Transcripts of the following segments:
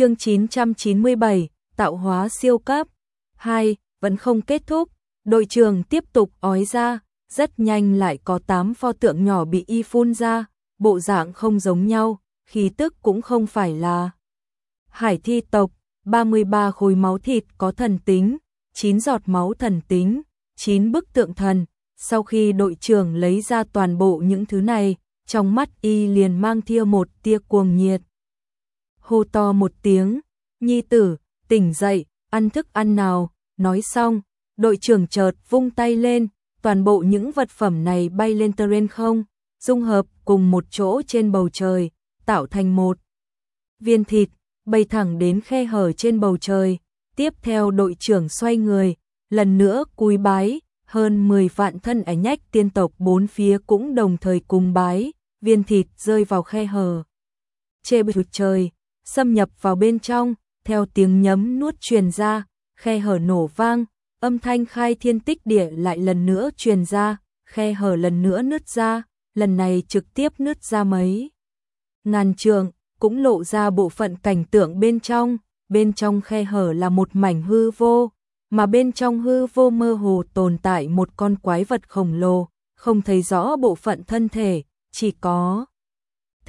chương 997, tạo hóa siêu cấp. 2, vẫn không kết thúc, đội trưởng tiếp tục ói ra, rất nhanh lại có 8 pho tượng nhỏ bị y phun ra, bộ dạng không giống nhau, khí tức cũng không phải là hải thi tộc, 33 khối máu thịt có thần tính, 9 giọt máu thần tính, 9 bức tượng thần. Sau khi đội trưởng lấy ra toàn bộ những thứ này, trong mắt y liền mang thia một tia cuồng nhiệt. Hô to một tiếng, nhi tử, tỉnh dậy, ăn thức ăn nào, nói xong, đội trưởng chợt vung tay lên, toàn bộ những vật phẩm này bay lên terrain không, dung hợp cùng một chỗ trên bầu trời, tạo thành một viên thịt, bay thẳng đến khe hở trên bầu trời. Tiếp theo đội trưởng xoay người, lần nữa cúi bái, hơn 10 vạn thân ái nhách tiên tộc bốn phía cũng đồng thời cùng bái, viên thịt rơi vào khe hở. Chê bụt trời, xâm nhập vào bên trong, theo tiếng nhấm nuốt truyền ra, khe hở nổ vang, âm thanh khai thiên tích địa lại lần nữa truyền ra, khe hở lần nữa nứt ra, lần này trực tiếp nứt ra mấy. Ngàn trường, cũng lộ ra bộ phận cảnh tượng bên trong, bên trong khe hở là một mảnh hư vô, mà bên trong hư vô mơ hồ tồn tại một con quái vật khổng lồ, không thấy rõ bộ phận thân thể, chỉ có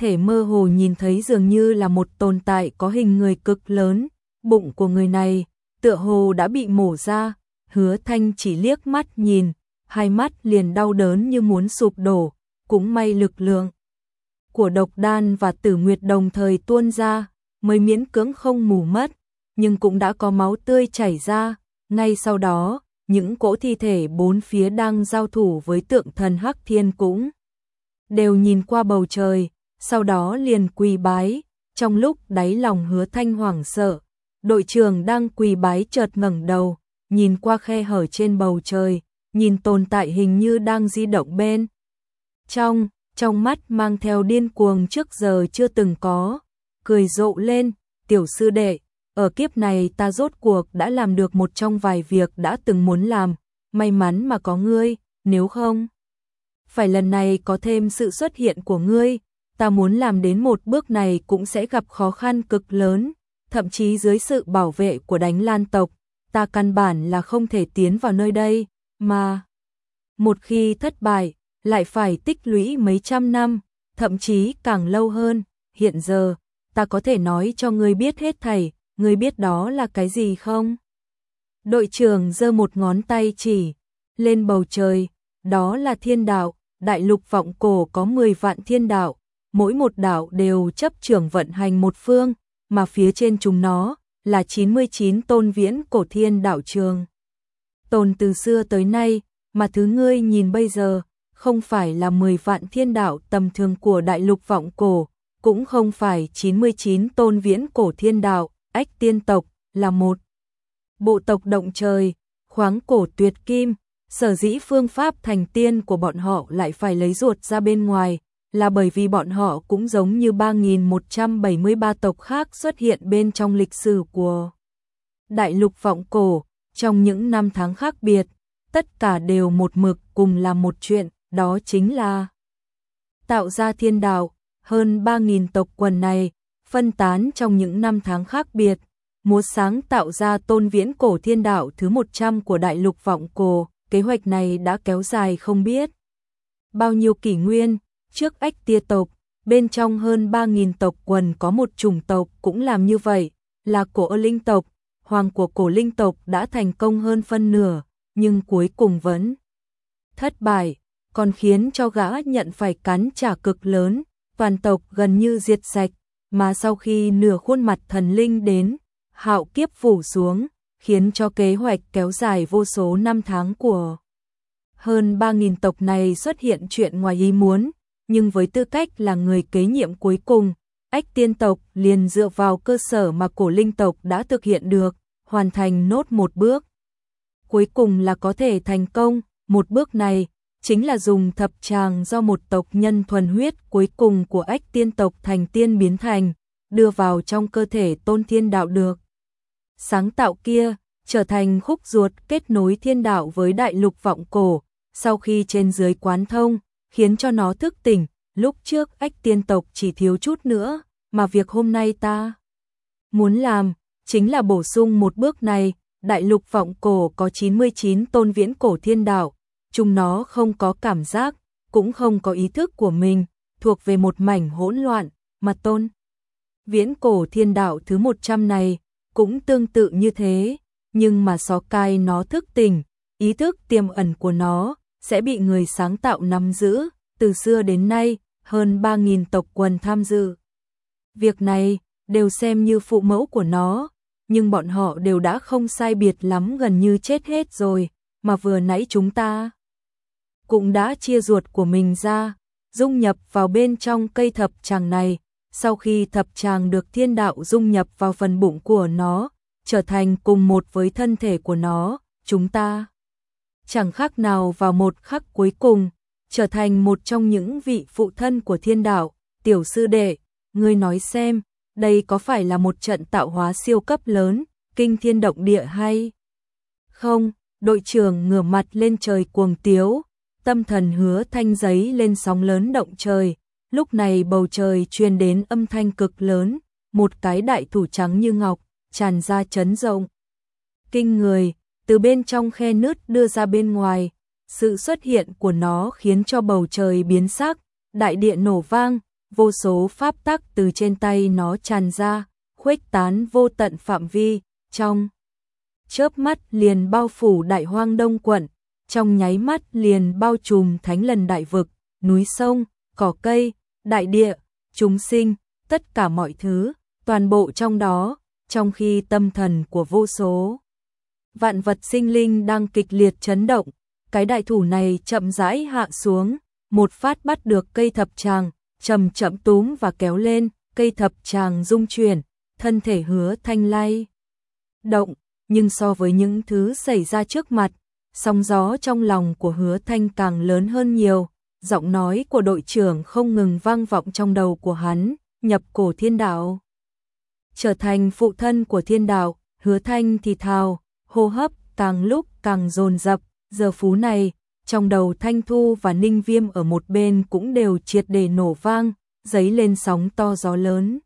thể mơ hồ nhìn thấy dường như là một tồn tại có hình người cực lớn, bụng của người này tựa hồ đã bị mổ ra, hứa thanh chỉ liếc mắt nhìn, hai mắt liền đau đớn như muốn sụp đổ, cũng may lực lượng của độc đan và tử nguyệt đồng thời tuôn ra, mới miễn cưỡng không mù mất, nhưng cũng đã có máu tươi chảy ra, ngay sau đó, những cỗ thi thể bốn phía đang giao thủ với tượng thần Hắc Thiên cũng đều nhìn qua bầu trời, sau đó liền quỳ bái, trong lúc đáy lòng hứa thanh hoảng sợ, đội trưởng đang quỳ bái chợt ngẩng đầu, nhìn qua khe hở trên bầu trời, nhìn tồn tại hình như đang di động bên. Trong, trong mắt mang theo điên cuồng trước giờ chưa từng có, cười rộ lên, tiểu sư đệ, ở kiếp này ta rốt cuộc đã làm được một trong vài việc đã từng muốn làm, may mắn mà có ngươi, nếu không, phải lần này có thêm sự xuất hiện của ngươi, ta muốn làm đến một bước này cũng sẽ gặp khó khăn cực lớn, thậm chí dưới sự bảo vệ của đánh lan tộc, ta căn bản là không thể tiến vào nơi đây, mà một khi thất bại, lại phải tích lũy mấy trăm năm, thậm chí càng lâu hơn, hiện giờ, ta có thể nói cho ngươi biết hết thảy, ngươi biết đó là cái gì không? Đội trưởng giơ một ngón tay chỉ lên bầu trời, đó là thiên đạo, đại lục vọng cổ có 10 vạn thiên đạo, mỗi một đạo đều chấp trưởng vận hành một phương, mà phía trên chúng nó là 99 tôn viễn cổ thiên đạo trường. Tồn từ xưa tới nay, mà thứ ngươi nhìn bây giờ, không phải là 10 vạn thiên đạo tầm thường của đại lục vọng cổ, cũng không phải 99 tôn viễn cổ thiên đạo, ách tiên tộc, là một bộ tộc động trời, khoáng cổ tuyệt kim, sở dĩ phương pháp thành tiên của bọn họ lại phải lấy ruột ra bên ngoài, là bởi vì bọn họ cũng giống như 3.173 tộc khác xuất hiện bên trong lịch sử của đại lục vọng cổ, trong những năm tháng khác biệt, tất cả đều một mực cùng là một chuyện, đó chính là tạo ra thiên đạo, hơn 3.000 tộc quần này, phân tán trong những năm tháng khác biệt, muốn sáng tạo ra tôn viễn cổ thiên đạo thứ 100 của đại lục vọng cổ, kế hoạch này đã kéo dài không biết. Bao nhiêu kỷ nguyên, trước ách tia tộc, bên trong hơn 3.000 tộc quần có một chủng tộc cũng làm như vậy, là cổ linh tộc, hoàng của cổ linh tộc đã thành công hơn phân nửa, nhưng cuối cùng vẫn thất bại, còn khiến cho gã nhận phải cắn trả cực lớn, toàn tộc gần như diệt sạch, mà sau khi nửa khuôn mặt thần linh đến, hạo kiếp phủ xuống, khiến cho kế hoạch kéo dài vô số năm tháng của hơn 3.000 tộc này xuất hiện chuyện ngoài ý muốn, nhưng với tư cách là người kế nhiệm cuối cùng, ách tiên tộc liền dựa vào cơ sở mà cổ linh tộc đã thực hiện được, hoàn thành nốt một bước. Cuối cùng là có thể thành công, một bước này chính là dùng thập tràng do một tộc nhân thuần huyết cuối cùng của ách tiên tộc thành tiên biến thành, đưa vào trong cơ thể tôn thiên đạo được. Sáng tạo kia, trở thành khúc ruột kết nối thiên đạo với đại lục vọng cổ, sau khi trên dưới quán thông, khiến cho nó thức tỉnh, lúc trước ách tiên tộc chỉ thiếu chút nữa, mà việc hôm nay ta muốn làm, chính là bổ sung một bước này, đại lục vọng cổ có 99 tôn viễn cổ thiên đạo, chúng nó không có cảm giác, cũng không có ý thức của mình, thuộc về một mảnh hỗn loạn, mà tôn. Viễn cổ thiên đạo thứ 100 này, cũng tương tự như thế, nhưng mà só cai nó thức tỉnh, ý thức tiềm ẩn của nó, sẽ bị người sáng tạo nắm giữ, từ xưa đến nay, hơn 3.000 tộc quần tham dự. Việc này, đều xem như phụ mẫu của nó, nhưng bọn họ đều đã không sai biệt lắm gần như chết hết rồi, mà vừa nãy chúng ta cũng đã chia ruột của mình ra, dung nhập vào bên trong cây thập tràng này, sau khi thập tràng được thiên đạo dung nhập vào phần bụng của nó, trở thành cùng một với thân thể của nó, chúng ta chẳng khác nào vào một khắc cuối cùng, trở thành một trong những vị phụ thân của thiên đạo, tiểu sư đệ, ngươi nói xem, đây có phải là một trận tạo hóa siêu cấp lớn, kinh thiên động địa hay không? Đội trưởng ngửa mặt lên trời cuồng tiếu, tâm thần hứa thanh giấy lên sóng lớn động trời, lúc này bầu trời truyền đến âm thanh cực lớn, một cái đại thủ trắng như ngọc, tràn ra chấn rộng. Kinh người, từ bên trong khe nứt đưa ra bên ngoài, sự xuất hiện của nó khiến cho bầu trời biến sắc, đại địa nổ vang, vô số pháp tắc từ trên tay nó tràn ra, khuếch tán vô tận phạm vi, trong chớp mắt liền bao phủ đại hoang đông quận, trong nháy mắt liền bao trùm thánh lần đại vực, núi sông, cỏ cây, đại địa, chúng sinh, tất cả mọi thứ, toàn bộ trong đó, trong khi tâm thần của vô số vạn vật sinh linh đang kịch liệt chấn động, cái đại thủ này chậm rãi hạ xuống, một phát bắt được cây thập tràng, chậm chậm túm và kéo lên, cây thập tràng rung chuyển, thân thể hứa thanh lay. Động, nhưng so với những thứ xảy ra trước mặt, sóng gió trong lòng của hứa thanh càng lớn hơn nhiều, giọng nói của đội trưởng không ngừng vang vọng trong đầu của hắn, nhập cổ thiên đạo. Trở thành phụ thân của thiên đạo, hứa thanh thì thào, hô hấp càng lúc càng dồn dập, giờ phú này, trong đầu Thanh Thu và Ninh Viêm ở một bên cũng đều triệt để nổ vang, giấy lên sóng to gió lớn.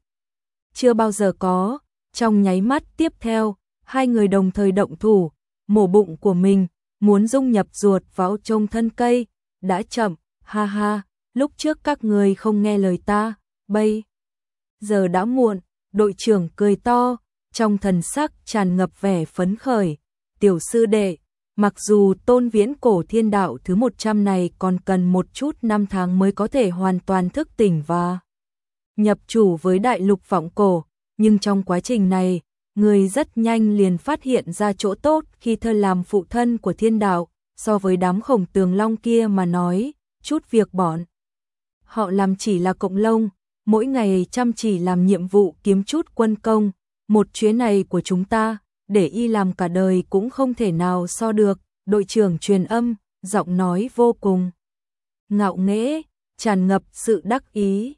Chưa bao giờ có, trong nháy mắt tiếp theo, hai người đồng thời động thủ, mổ bụng của mình, muốn dung nhập ruột vào trong thân cây, đã chậm, ha ha, lúc trước các người không nghe lời ta, bây giờ đã muộn, đội trưởng cười to, trong thần sắc tràn ngập vẻ phấn khởi, tiểu sư đệ, mặc dù tôn viễn cổ thiên đạo thứ 100 này còn cần một chút năm tháng mới có thể hoàn toàn thức tỉnh và nhập chủ với đại lục vọng cổ, nhưng trong quá trình này, người rất nhanh liền phát hiện ra chỗ tốt khi thơ làm phụ thân của thiên đạo, so với đám khổng tường long kia mà nói, chút việc bọn. Họ làm chỉ là cộng lông, mỗi ngày chăm chỉ làm nhiệm vụ kiếm chút quân công, một chuyến này của chúng ta, để y làm cả đời cũng không thể nào so được, đội trưởng truyền âm, giọng nói vô cùng ngạo nghễ, tràn ngập sự đắc ý.